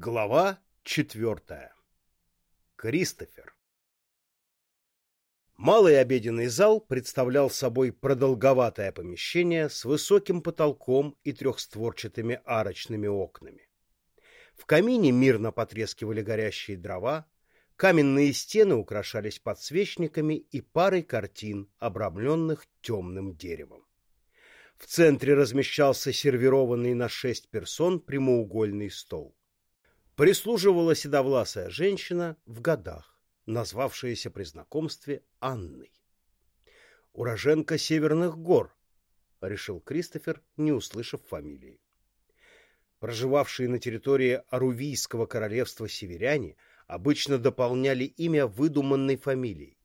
Глава четвертая. Кристофер. Малый обеденный зал представлял собой продолговатое помещение с высоким потолком и трехстворчатыми арочными окнами. В камине мирно потрескивали горящие дрова, каменные стены украшались подсвечниками и парой картин, обрамленных темным деревом. В центре размещался сервированный на шесть персон прямоугольный стол прислуживала седовласая женщина в годах, назвавшаяся при знакомстве Анной. «Уроженка Северных гор», — решил Кристофер, не услышав фамилии. Проживавшие на территории Арувийского королевства северяне обычно дополняли имя выдуманной фамилией.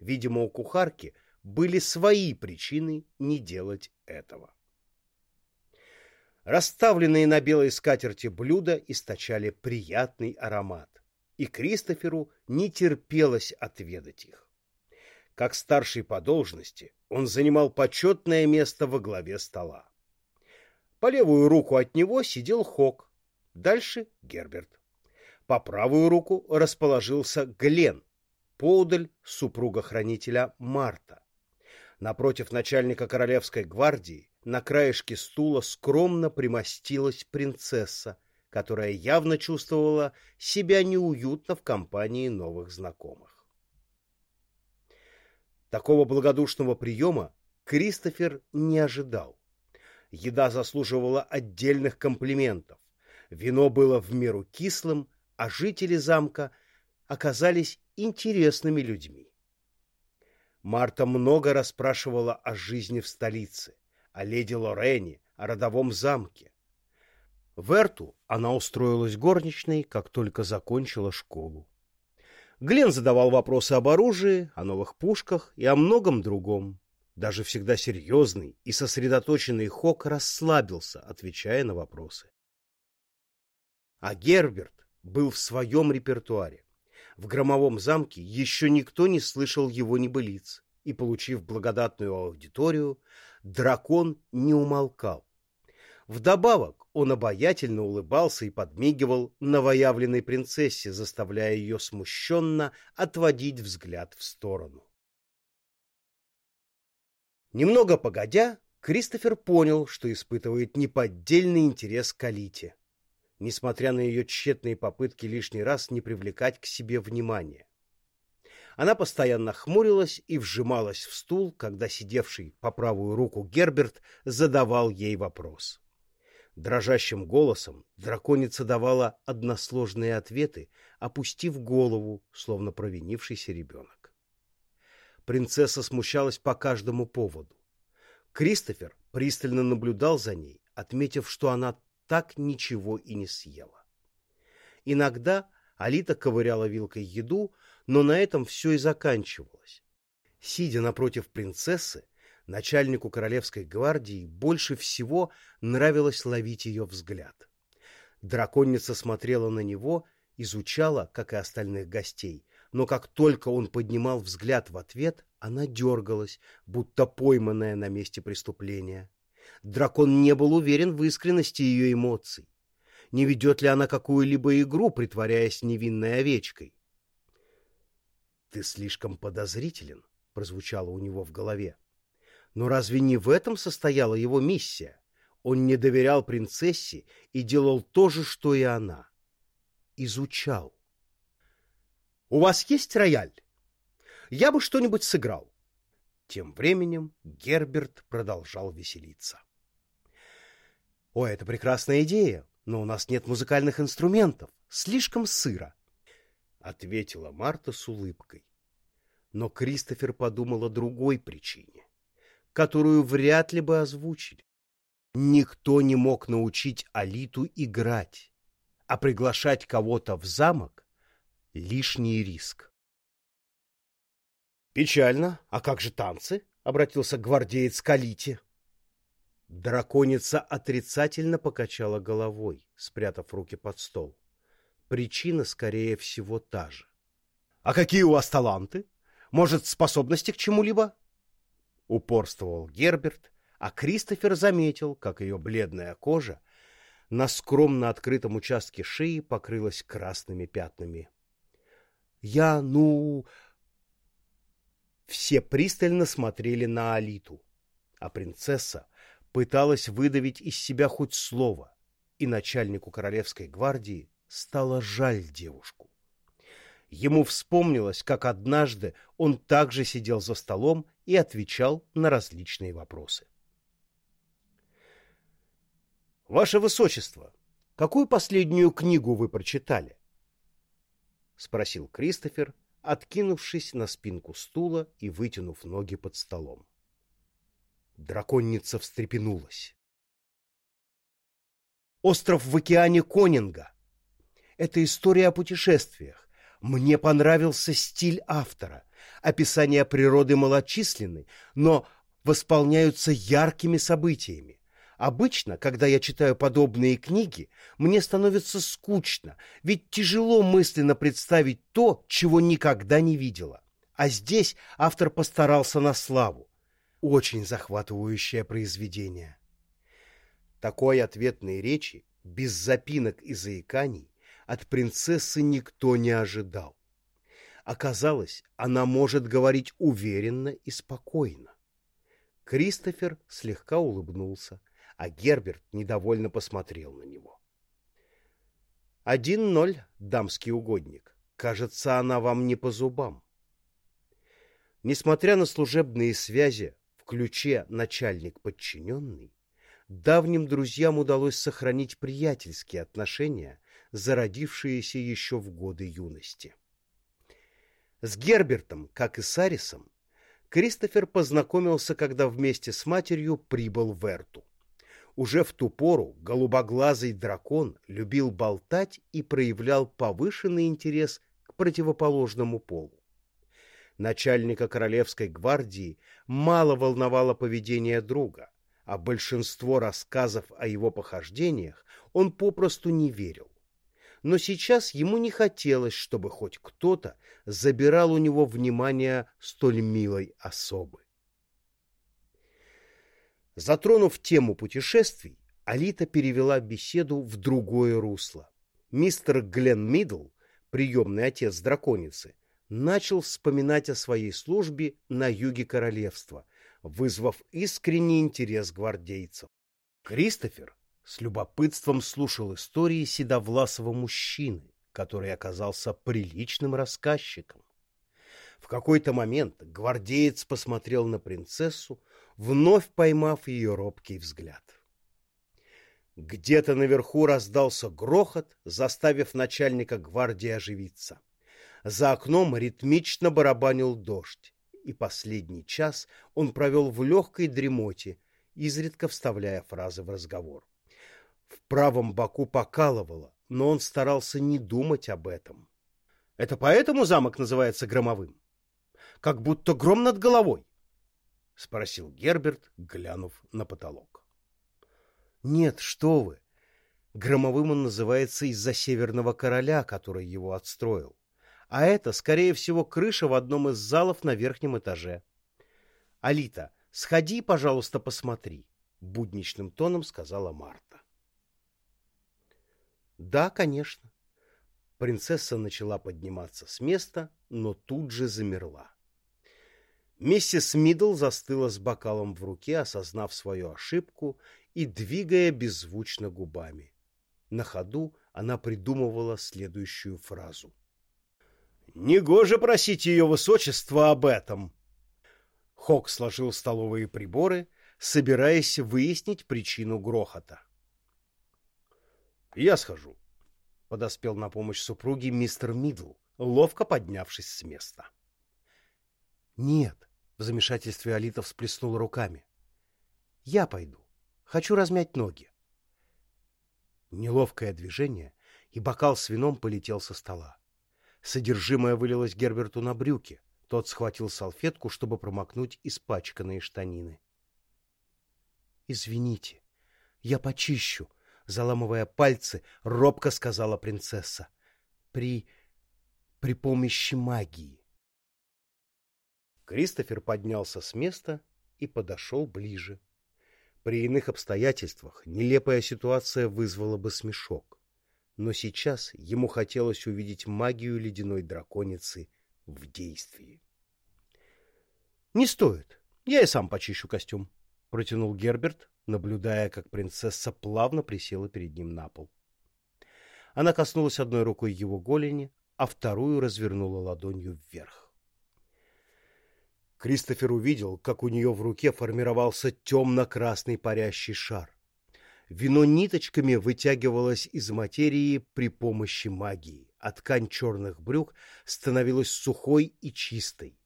Видимо, у кухарки были свои причины не делать этого. Расставленные на белой скатерти блюда источали приятный аромат, и Кристоферу не терпелось отведать их. Как старший по должности, он занимал почетное место во главе стола. По левую руку от него сидел Хок, дальше Герберт. По правую руку расположился Глен, поудаль супруга-хранителя Марта. Напротив начальника Королевской гвардии на краешке стула скромно примостилась принцесса, которая явно чувствовала себя неуютно в компании новых знакомых. Такого благодушного приема Кристофер не ожидал. Еда заслуживала отдельных комплиментов. Вино было в меру кислым, а жители замка оказались интересными людьми. Марта много расспрашивала о жизни в столице — о леди Лорене, о родовом замке. В Эрту она устроилась горничной, как только закончила школу. Глен задавал вопросы об оружии, о новых пушках и о многом другом. Даже всегда серьезный и сосредоточенный Хок расслабился, отвечая на вопросы. А Герберт был в своем репертуаре. В громовом замке еще никто не слышал его небылиц, и, получив благодатную аудиторию, дракон не умолкал. Вдобавок он обаятельно улыбался и подмигивал новоявленной принцессе, заставляя ее смущенно отводить взгляд в сторону. Немного погодя, Кристофер понял, что испытывает неподдельный интерес к Алите, несмотря на ее тщетные попытки лишний раз не привлекать к себе внимания. Она постоянно хмурилась и вжималась в стул, когда сидевший по правую руку Герберт задавал ей вопрос. Дрожащим голосом драконица давала односложные ответы, опустив голову, словно провинившийся ребенок. Принцесса смущалась по каждому поводу. Кристофер пристально наблюдал за ней, отметив, что она так ничего и не съела. Иногда Алита ковыряла вилкой еду, но на этом все и заканчивалось. Сидя напротив принцессы, начальнику королевской гвардии больше всего нравилось ловить ее взгляд. Драконица смотрела на него, изучала, как и остальных гостей, но как только он поднимал взгляд в ответ, она дергалась, будто пойманная на месте преступления. Дракон не был уверен в искренности ее эмоций не ведет ли она какую-либо игру, притворяясь невинной овечкой. «Ты слишком подозрителен», — прозвучало у него в голове. Но разве не в этом состояла его миссия? Он не доверял принцессе и делал то же, что и она. Изучал. «У вас есть рояль? Я бы что-нибудь сыграл». Тем временем Герберт продолжал веселиться. «О, это прекрасная идея! но у нас нет музыкальных инструментов. Слишком сыро. Ответила Марта с улыбкой. Но Кристофер подумал о другой причине, которую вряд ли бы озвучили. Никто не мог научить Алиту играть, а приглашать кого-то в замок — лишний риск. «Печально. А как же танцы?» — обратился гвардеец к Алите. Драконица отрицательно покачала головой, спрятав руки под стол. Причина, скорее всего, та же. — А какие у вас таланты? Может, способности к чему-либо? Упорствовал Герберт, а Кристофер заметил, как ее бледная кожа На скромно открытом участке шеи покрылась красными пятнами. «Я, ну...» Все пристально смотрели на Алиту, а принцесса пыталась выдавить из себя хоть слово, и начальнику королевской гвардии стало жаль девушку. Ему вспомнилось, как однажды он также сидел за столом и отвечал на различные вопросы. «Ваше Высочество, какую последнюю книгу вы прочитали?» — спросил Кристофер, откинувшись на спинку стула и вытянув ноги под столом. Драконница встрепенулась. «Остров в океане Конинга. Это история о путешествиях. Мне понравился стиль автора. Описания природы малочисленны, но восполняются яркими событиями. Обычно, когда я читаю подобные книги, мне становится скучно, ведь тяжело мысленно представить то, чего никогда не видела. А здесь автор постарался на славу. Очень захватывающее произведение. Такой ответной речи, без запинок и заиканий, от принцессы никто не ожидал. Оказалось, она может говорить уверенно и спокойно. Кристофер слегка улыбнулся, а Герберт недовольно посмотрел на него. «Один ноль, дамский угодник. Кажется, она вам не по зубам». Несмотря на служебные связи в ключе начальник-подчиненный, давним друзьям удалось сохранить приятельские отношения, зародившиеся еще в годы юности. С Гербертом, как и с Арисом, Кристофер познакомился, когда вместе с матерью прибыл в Эрту. Уже в ту пору голубоглазый дракон любил болтать и проявлял повышенный интерес к противоположному полу. Начальника Королевской гвардии мало волновало поведение друга, а большинство рассказов о его похождениях он попросту не верил. Но сейчас ему не хотелось, чтобы хоть кто-то забирал у него внимание столь милой особы. Затронув тему путешествий, Алита перевела беседу в другое русло. Мистер Глен Мидл, приемный отец драконицы, начал вспоминать о своей службе на юге королевства, вызвав искренний интерес гвардейцев. Кристофер с любопытством слушал истории седовласого мужчины, который оказался приличным рассказчиком. В какой-то момент гвардеец посмотрел на принцессу, вновь поймав ее робкий взгляд. Где-то наверху раздался грохот, заставив начальника гвардии оживиться. За окном ритмично барабанил дождь, и последний час он провел в легкой дремоте, изредка вставляя фразы в разговор. В правом боку покалывало, но он старался не думать об этом. Это поэтому замок называется громовым? Как будто гром над головой. — спросил Герберт, глянув на потолок. — Нет, что вы! Громовым он называется из-за Северного Короля, который его отстроил. А это, скорее всего, крыша в одном из залов на верхнем этаже. — Алита, сходи, пожалуйста, посмотри, — будничным тоном сказала Марта. — Да, конечно. Принцесса начала подниматься с места, но тут же замерла. Миссис Мидл застыла с бокалом в руке, осознав свою ошибку и двигая беззвучно губами. На ходу она придумывала следующую фразу. «Негоже просить ее высочество об этом!» Хок сложил столовые приборы, собираясь выяснить причину грохота. «Я схожу», — подоспел на помощь супруге мистер Мидл, ловко поднявшись с места. «Нет, в замешательстве Алита всплеснула руками. «Я пойду. Хочу размять ноги». Неловкое движение, и бокал с вином полетел со стола. Содержимое вылилось Герберту на брюки. Тот схватил салфетку, чтобы промокнуть испачканные штанины. «Извините, я почищу», — заламывая пальцы, робко сказала принцесса. «При... при помощи магии». Кристофер поднялся с места и подошел ближе. При иных обстоятельствах нелепая ситуация вызвала бы смешок. Но сейчас ему хотелось увидеть магию ледяной драконицы в действии. — Не стоит. Я и сам почищу костюм, — протянул Герберт, наблюдая, как принцесса плавно присела перед ним на пол. Она коснулась одной рукой его голени, а вторую развернула ладонью вверх. Кристофер увидел, как у нее в руке формировался темно-красный парящий шар. Вино ниточками вытягивалось из материи при помощи магии, а ткань черных брюк становилась сухой и чистой.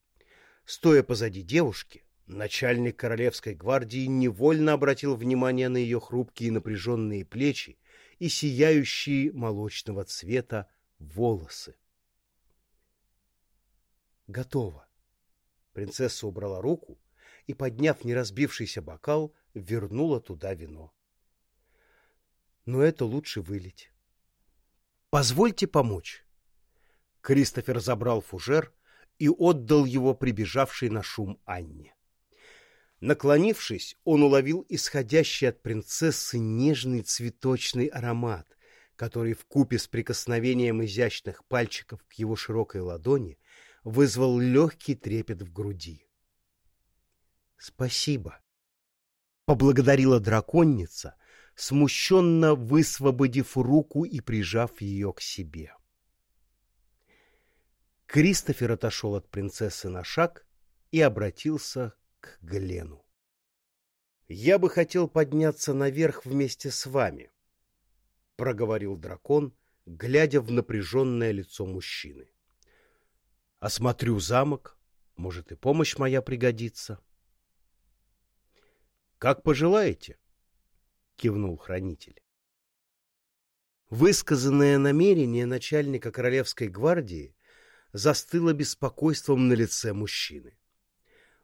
Стоя позади девушки, начальник Королевской гвардии невольно обратил внимание на ее хрупкие напряженные плечи и сияющие молочного цвета волосы. Готово. Принцесса убрала руку и, подняв неразбившийся бокал, вернула туда вино. Но это лучше вылить. Позвольте помочь. Кристофер забрал фужер и отдал его прибежавшей на шум Анне. Наклонившись, он уловил исходящий от принцессы нежный цветочный аромат, который в купе с прикосновением изящных пальчиков к его широкой ладони вызвал легкий трепет в груди. «Спасибо», — поблагодарила драконница, смущенно высвободив руку и прижав ее к себе. Кристофер отошел от принцессы на шаг и обратился к Глену. «Я бы хотел подняться наверх вместе с вами», — проговорил дракон, глядя в напряженное лицо мужчины. Осмотрю замок, может, и помощь моя пригодится. — Как пожелаете, — кивнул хранитель. Высказанное намерение начальника Королевской гвардии застыло беспокойством на лице мужчины.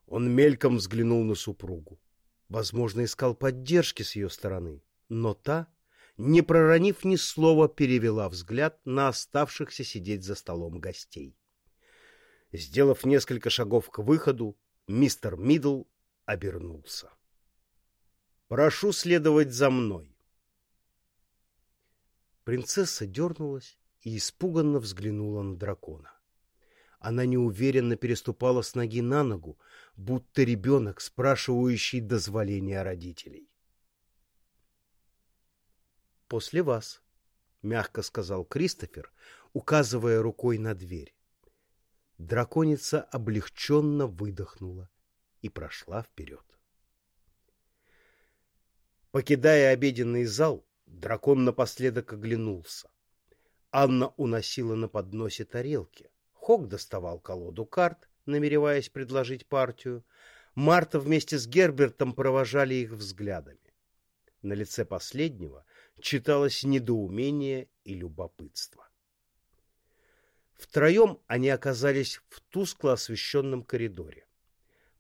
Он мельком взглянул на супругу. Возможно, искал поддержки с ее стороны, но та, не проронив ни слова, перевела взгляд на оставшихся сидеть за столом гостей. Сделав несколько шагов к выходу, мистер Мидл обернулся. «Прошу следовать за мной». Принцесса дернулась и испуганно взглянула на дракона. Она неуверенно переступала с ноги на ногу, будто ребенок, спрашивающий дозволения родителей. «После вас», — мягко сказал Кристофер, указывая рукой на дверь. Драконица облегченно выдохнула и прошла вперед. Покидая обеденный зал, дракон напоследок оглянулся. Анна уносила на подносе тарелки. Хок доставал колоду карт, намереваясь предложить партию. Марта вместе с Гербертом провожали их взглядами. На лице последнего читалось недоумение и любопытство. Втроем они оказались в тускло освещенном коридоре.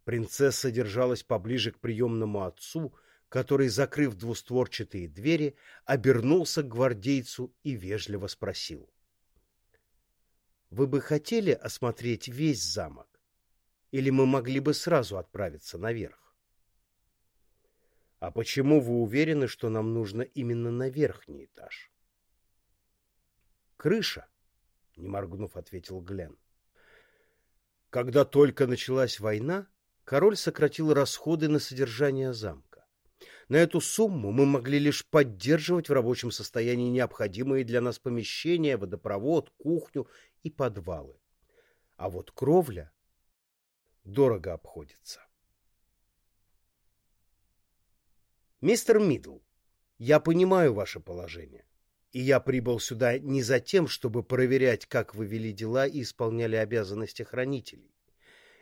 Принцесса держалась поближе к приемному отцу, который, закрыв двустворчатые двери, обернулся к гвардейцу и вежливо спросил. — Вы бы хотели осмотреть весь замок? Или мы могли бы сразу отправиться наверх? — А почему вы уверены, что нам нужно именно на верхний этаж? — Крыша, не моргнув, ответил Глен. Когда только началась война, король сократил расходы на содержание замка. На эту сумму мы могли лишь поддерживать в рабочем состоянии необходимые для нас помещения, водопровод, кухню и подвалы. А вот кровля дорого обходится. Мистер Мидл, я понимаю ваше положение. И я прибыл сюда не за тем, чтобы проверять, как вы вели дела и исполняли обязанности хранителей.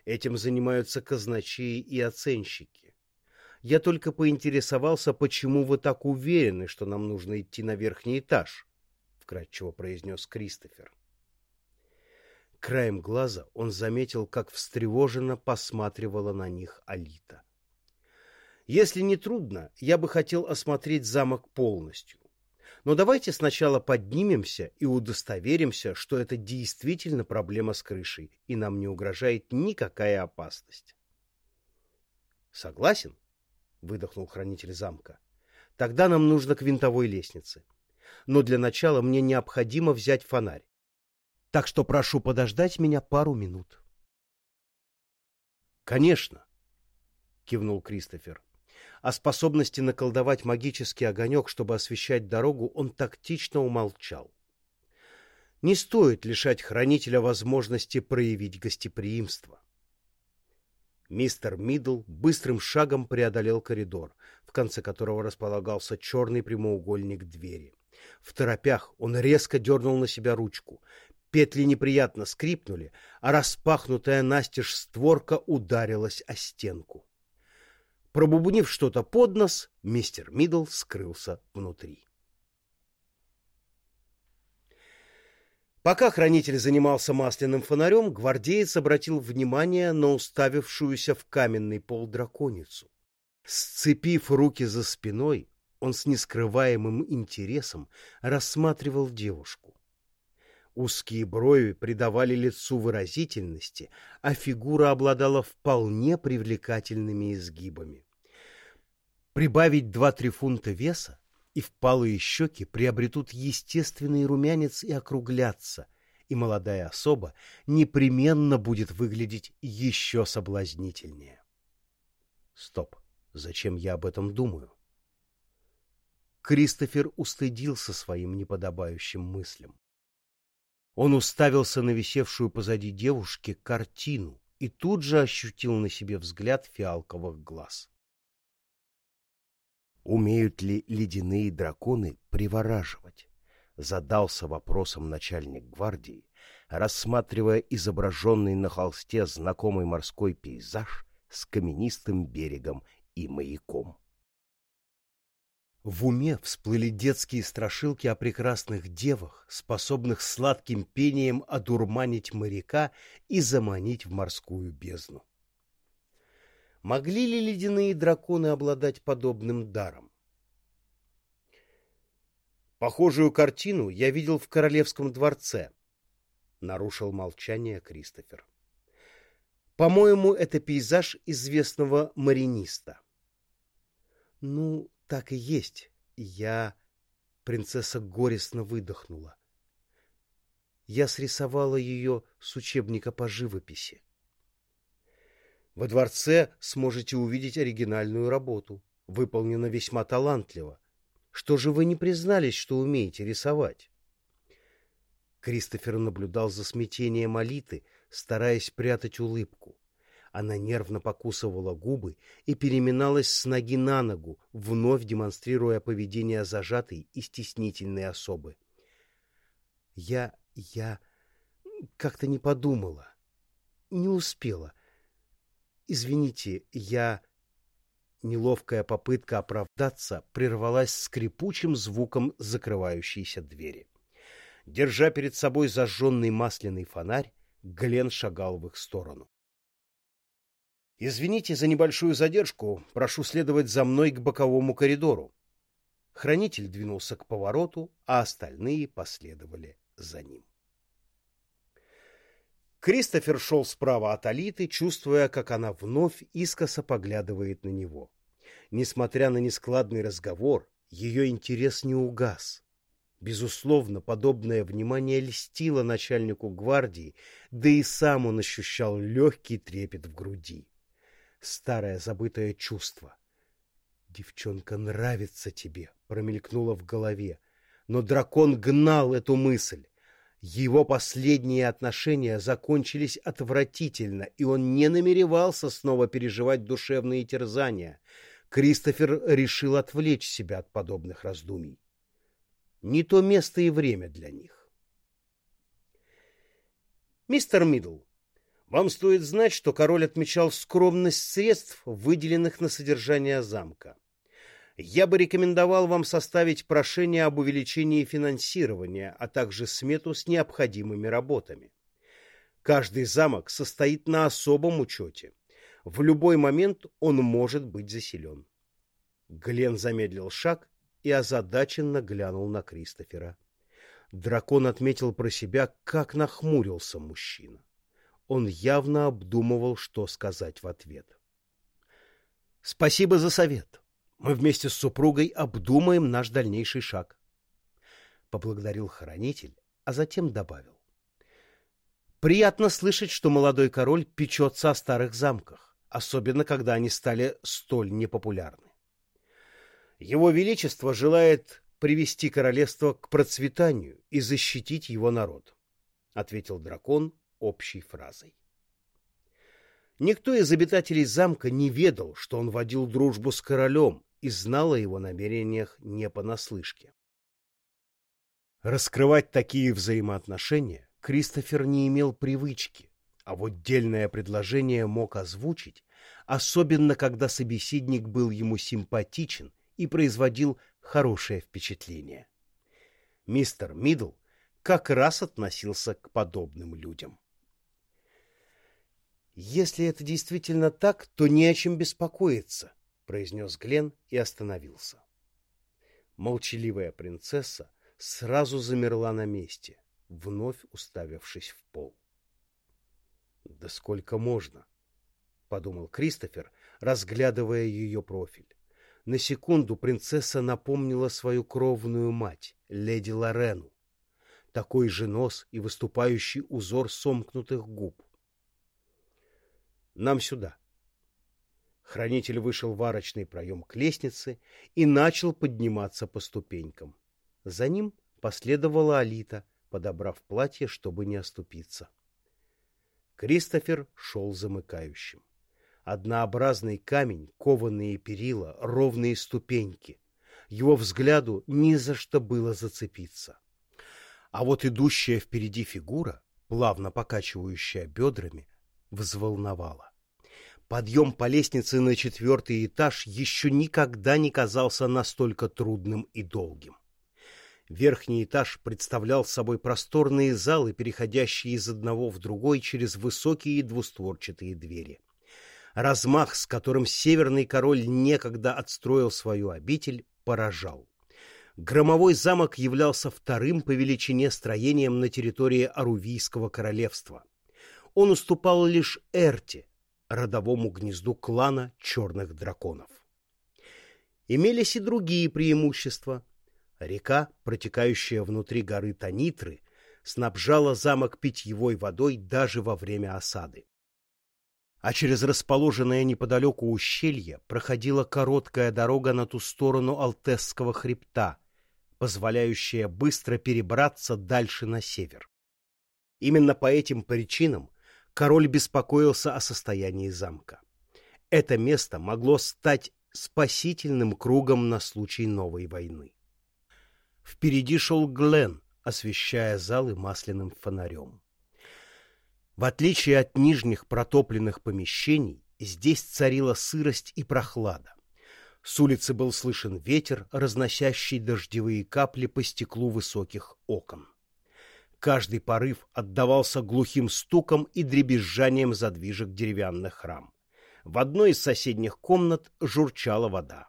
Этим занимаются казначеи и оценщики. Я только поинтересовался, почему вы так уверены, что нам нужно идти на верхний этаж, — вкратчиво произнес Кристофер. Краем глаза он заметил, как встревоженно посматривала на них Алита. Если не трудно, я бы хотел осмотреть замок полностью. Но давайте сначала поднимемся и удостоверимся, что это действительно проблема с крышей, и нам не угрожает никакая опасность. Согласен? выдохнул хранитель замка. Тогда нам нужно к винтовой лестнице. Но для начала мне необходимо взять фонарь. Так что прошу подождать меня пару минут. Конечно, кивнул Кристофер. О способности наколдовать магический огонек, чтобы освещать дорогу, он тактично умолчал. Не стоит лишать хранителя возможности проявить гостеприимство. Мистер Мидл быстрым шагом преодолел коридор, в конце которого располагался черный прямоугольник двери. В торопях он резко дернул на себя ручку. Петли неприятно скрипнули, а распахнутая настежь створка ударилась о стенку. Пробубнив что-то под нос, мистер Мидл скрылся внутри. Пока хранитель занимался масляным фонарем, гвардеец обратил внимание на уставившуюся в каменный пол драконицу. Сцепив руки за спиной, он с нескрываемым интересом рассматривал девушку. Узкие брови придавали лицу выразительности, а фигура обладала вполне привлекательными изгибами. Прибавить два-три фунта веса, и впалые щеки приобретут естественный румянец и округлятся, и молодая особа непременно будет выглядеть еще соблазнительнее. Стоп, зачем я об этом думаю? Кристофер устыдился своим неподобающим мыслям. Он уставился на висевшую позади девушки картину и тут же ощутил на себе взгляд фиалковых глаз. Умеют ли ледяные драконы привораживать? Задался вопросом начальник гвардии, рассматривая изображенный на холсте знакомый морской пейзаж с каменистым берегом и маяком. В уме всплыли детские страшилки о прекрасных девах, способных сладким пением одурманить моряка и заманить в морскую бездну. Могли ли ледяные драконы обладать подобным даром? Похожую картину я видел в королевском дворце, нарушил молчание Кристофер. По-моему, это пейзаж известного мариниста. Ну, так и есть. Я... Принцесса горестно выдохнула. Я срисовала ее с учебника по живописи. Во дворце сможете увидеть оригинальную работу. Выполнена весьма талантливо. Что же вы не признались, что умеете рисовать? Кристофер наблюдал за смятением Алиты, стараясь прятать улыбку. Она нервно покусывала губы и переминалась с ноги на ногу, вновь демонстрируя поведение зажатой и стеснительной особы. Я... я... как-то не подумала. Не успела. «Извините, я...» Неловкая попытка оправдаться прервалась скрипучим звуком закрывающейся двери. Держа перед собой зажженный масляный фонарь, Глен шагал в их сторону. «Извините за небольшую задержку. Прошу следовать за мной к боковому коридору». Хранитель двинулся к повороту, а остальные последовали за ним. Кристофер шел справа от Алиты, чувствуя, как она вновь искоса поглядывает на него. Несмотря на нескладный разговор, ее интерес не угас. Безусловно, подобное внимание льстило начальнику гвардии, да и сам он ощущал легкий трепет в груди. Старое забытое чувство. «Девчонка нравится тебе», — промелькнуло в голове. Но дракон гнал эту мысль. Его последние отношения закончились отвратительно, и он не намеревался снова переживать душевные терзания. Кристофер решил отвлечь себя от подобных раздумий. Не то место и время для них. Мистер Мидл, вам стоит знать, что король отмечал скромность средств, выделенных на содержание замка я бы рекомендовал вам составить прошение об увеличении финансирования, а также смету с необходимыми работами. Каждый замок состоит на особом учете. В любой момент он может быть заселен. Глен замедлил шаг и озадаченно глянул на Кристофера. Дракон отметил про себя, как нахмурился мужчина. Он явно обдумывал, что сказать в ответ. Спасибо за совет. Мы вместе с супругой обдумаем наш дальнейший шаг. Поблагодарил хранитель, а затем добавил. Приятно слышать, что молодой король печется о старых замках, особенно когда они стали столь непопулярны. Его Величество желает привести королевство к процветанию и защитить его народ, — ответил дракон общей фразой. Никто из обитателей замка не ведал, что он водил дружбу с королем и знал о его намерениях не понаслышке. Раскрывать такие взаимоотношения Кристофер не имел привычки, а вот дельное предложение мог озвучить, особенно когда собеседник был ему симпатичен и производил хорошее впечатление. Мистер Мидл как раз относился к подобным людям. «Если это действительно так, то не о чем беспокоиться», — произнес Глен и остановился. Молчаливая принцесса сразу замерла на месте, вновь уставившись в пол. «Да сколько можно?» — подумал Кристофер, разглядывая ее профиль. На секунду принцесса напомнила свою кровную мать, леди Лорену. Такой же нос и выступающий узор сомкнутых губ. Нам сюда. Хранитель вышел в арочный проем к лестнице и начал подниматься по ступенькам. За ним последовала Алита, подобрав платье, чтобы не оступиться. Кристофер шел замыкающим. Однообразный камень, кованые перила, ровные ступеньки. Его взгляду ни за что было зацепиться. А вот идущая впереди фигура, плавно покачивающая бедрами, взволновало. Подъем по лестнице на четвертый этаж еще никогда не казался настолько трудным и долгим. Верхний этаж представлял собой просторные залы, переходящие из одного в другой через высокие двустворчатые двери. Размах, с которым северный король некогда отстроил свою обитель, поражал. Громовой замок являлся вторым по величине строением на территории Арувийского королевства — он уступал лишь Эрте, родовому гнезду клана черных драконов. Имелись и другие преимущества. Река, протекающая внутри горы Танитры, снабжала замок питьевой водой даже во время осады. А через расположенное неподалеку ущелье проходила короткая дорога на ту сторону Алтесского хребта, позволяющая быстро перебраться дальше на север. Именно по этим причинам король беспокоился о состоянии замка. Это место могло стать спасительным кругом на случай новой войны. Впереди шел Глен, освещая залы масляным фонарем. В отличие от нижних протопленных помещений, здесь царила сырость и прохлада. С улицы был слышен ветер, разносящий дождевые капли по стеклу высоких окон. Каждый порыв отдавался глухим стуком и дребезжанием задвижек деревянных рам. В одной из соседних комнат журчала вода.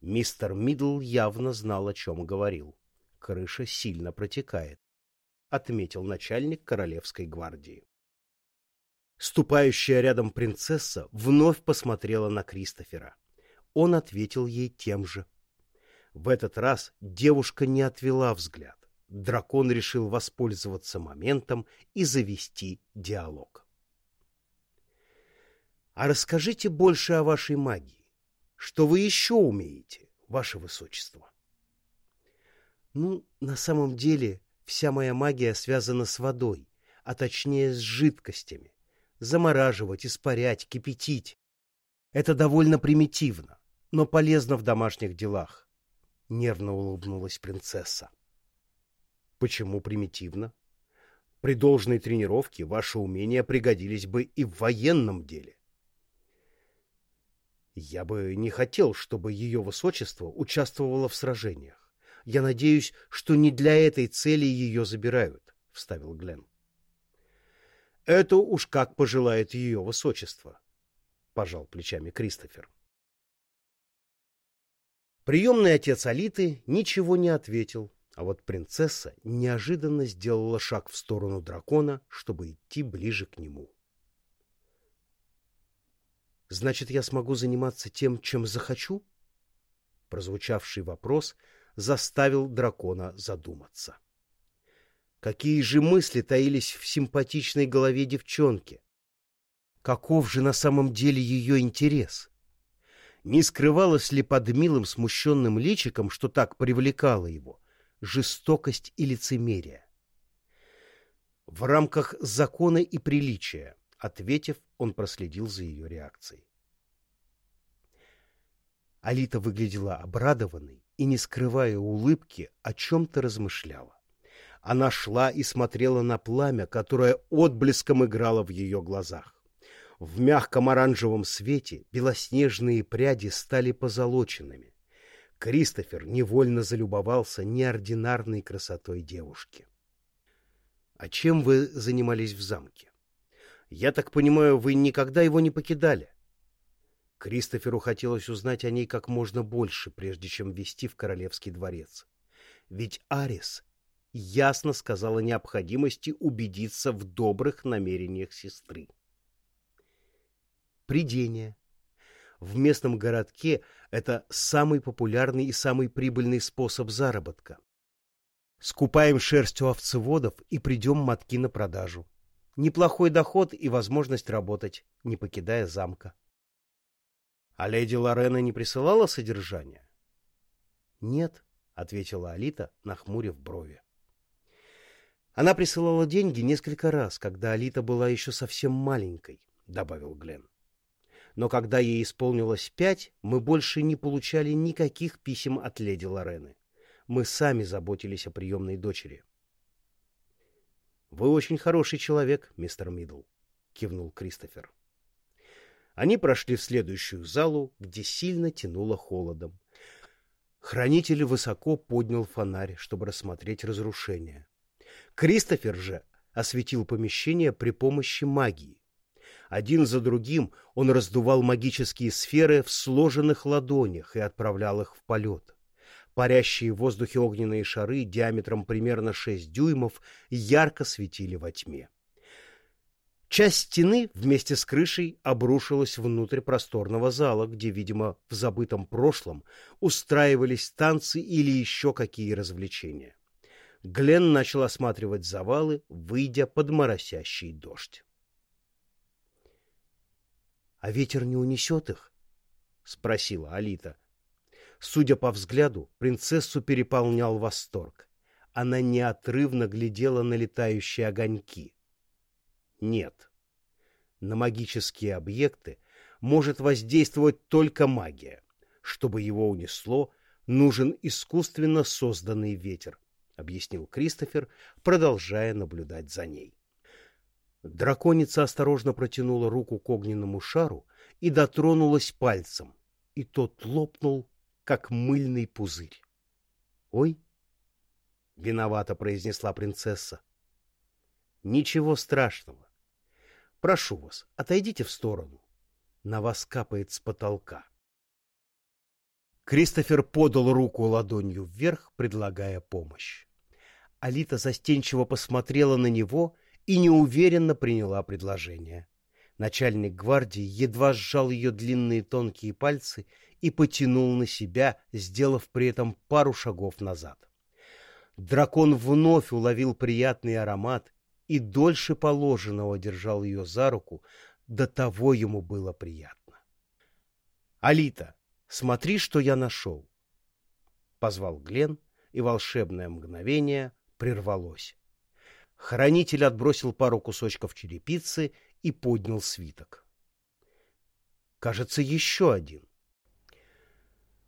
Мистер Мидл явно знал, о чем говорил. Крыша сильно протекает, — отметил начальник Королевской гвардии. Ступающая рядом принцесса вновь посмотрела на Кристофера. Он ответил ей тем же. В этот раз девушка не отвела взгляд дракон решил воспользоваться моментом и завести диалог. «А расскажите больше о вашей магии. Что вы еще умеете, ваше высочество?» «Ну, на самом деле, вся моя магия связана с водой, а точнее с жидкостями. Замораживать, испарять, кипятить. Это довольно примитивно, но полезно в домашних делах», — нервно улыбнулась принцесса. Почему примитивно? При должной тренировке ваши умения пригодились бы и в военном деле. Я бы не хотел, чтобы ее высочество участвовало в сражениях. Я надеюсь, что не для этой цели ее забирают, — вставил Глен. Это уж как пожелает ее высочество, — пожал плечами Кристофер. Приемный отец Алиты ничего не ответил, а вот принцесса неожиданно сделала шаг в сторону дракона, чтобы идти ближе к нему. Значит, я смогу заниматься тем, чем захочу? Прозвучавший вопрос заставил дракона задуматься. Какие же мысли таились в симпатичной голове девчонки? Каков же на самом деле ее интерес? Не скрывалось ли под милым смущенным личиком, что так привлекало его, жестокость и лицемерие? В рамках закона и приличия, ответив, он проследил за ее реакцией. Алита выглядела обрадованной и, не скрывая улыбки, о чем-то размышляла. Она шла и смотрела на пламя, которое отблеском играло в ее глазах. В мягком оранжевом свете белоснежные пряди стали позолоченными. Кристофер невольно залюбовался неординарной красотой девушки. — А чем вы занимались в замке? Я так понимаю, вы никогда его не покидали? Кристоферу хотелось узнать о ней как можно больше, прежде чем ввести в королевский дворец. Ведь Арис ясно сказала необходимости убедиться в добрых намерениях сестры. Придение. В местном городке это самый популярный и самый прибыльный способ заработка. Скупаем шерсть у овцеводов и придем мотки на продажу. Неплохой доход и возможность работать, не покидая замка. А леди Лорена не присылала содержание? — Нет, — ответила Алита, нахмурив брови. Она присылала деньги несколько раз, когда Алита была еще совсем маленькой, — добавил Глен. Но когда ей исполнилось пять, мы больше не получали никаких писем от леди Лорены. Мы сами заботились о приемной дочери. — Вы очень хороший человек, мистер Мидл, — кивнул Кристофер. Они прошли в следующую залу, где сильно тянуло холодом. Хранитель высоко поднял фонарь, чтобы рассмотреть разрушения. Кристофер же осветил помещение при помощи магии. Один за другим он раздувал магические сферы в сложенных ладонях и отправлял их в полет. Парящие в воздухе огненные шары диаметром примерно 6 дюймов ярко светили во тьме. Часть стены вместе с крышей обрушилась внутрь просторного зала, где, видимо, в забытом прошлом устраивались танцы или еще какие развлечения. Глен начал осматривать завалы, выйдя под моросящий дождь. — А ветер не унесет их? — спросила Алита. Судя по взгляду, принцессу переполнял восторг. Она неотрывно глядела на летающие огоньки — нет. На магические объекты может воздействовать только магия. Чтобы его унесло, нужен искусственно созданный ветер, объяснил Кристофер, продолжая наблюдать за ней. Драконица осторожно протянула руку к огненному шару и дотронулась пальцем, и тот лопнул, как мыльный пузырь. — Ой! — виновато произнесла принцесса. — Ничего страшного. Прошу вас, отойдите в сторону. На вас капает с потолка. Кристофер подал руку ладонью вверх, предлагая помощь. Алита застенчиво посмотрела на него и неуверенно приняла предложение. Начальник гвардии едва сжал ее длинные тонкие пальцы и потянул на себя, сделав при этом пару шагов назад. Дракон вновь уловил приятный аромат и дольше положенного держал ее за руку, до того ему было приятно. — Алита, смотри, что я нашел! — позвал Глен, и волшебное мгновение прервалось. Хранитель отбросил пару кусочков черепицы и поднял свиток. Кажется, еще один.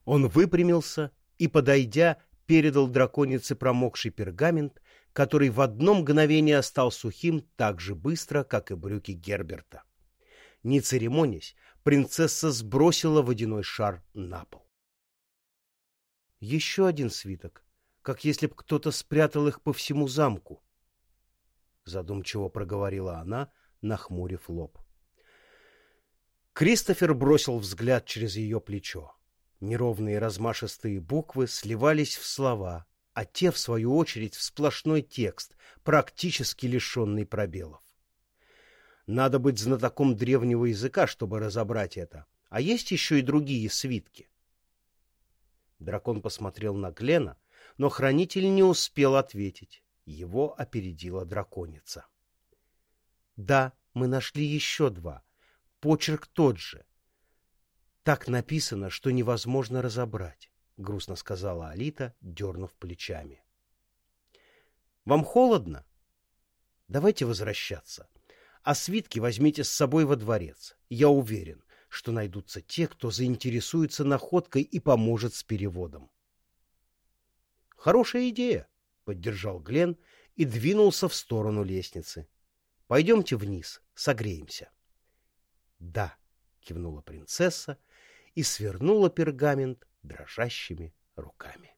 Он выпрямился и, подойдя, передал драконице промокший пергамент, который в одно мгновение стал сухим так же быстро, как и брюки Герберта. Не церемонясь, принцесса сбросила водяной шар на пол. Еще один свиток, как если б кто-то спрятал их по всему замку. Задумчиво проговорила она, нахмурив лоб. Кристофер бросил взгляд через ее плечо. Неровные размашистые буквы сливались в слова, а те, в свою очередь, в сплошной текст, практически лишенный пробелов. Надо быть знатоком древнего языка, чтобы разобрать это. А есть еще и другие свитки. Дракон посмотрел на Глена, но хранитель не успел ответить. Его опередила драконица. Да, мы нашли еще два. Почерк тот же. Так написано, что невозможно разобрать, — грустно сказала Алита, дернув плечами. — Вам холодно? Давайте возвращаться. А свитки возьмите с собой во дворец. Я уверен, что найдутся те, кто заинтересуется находкой и поможет с переводом. — Хорошая идея, — поддержал Глен и двинулся в сторону лестницы. — Пойдемте вниз, согреемся. — Да, — кивнула принцесса и свернула пергамент дрожащими руками.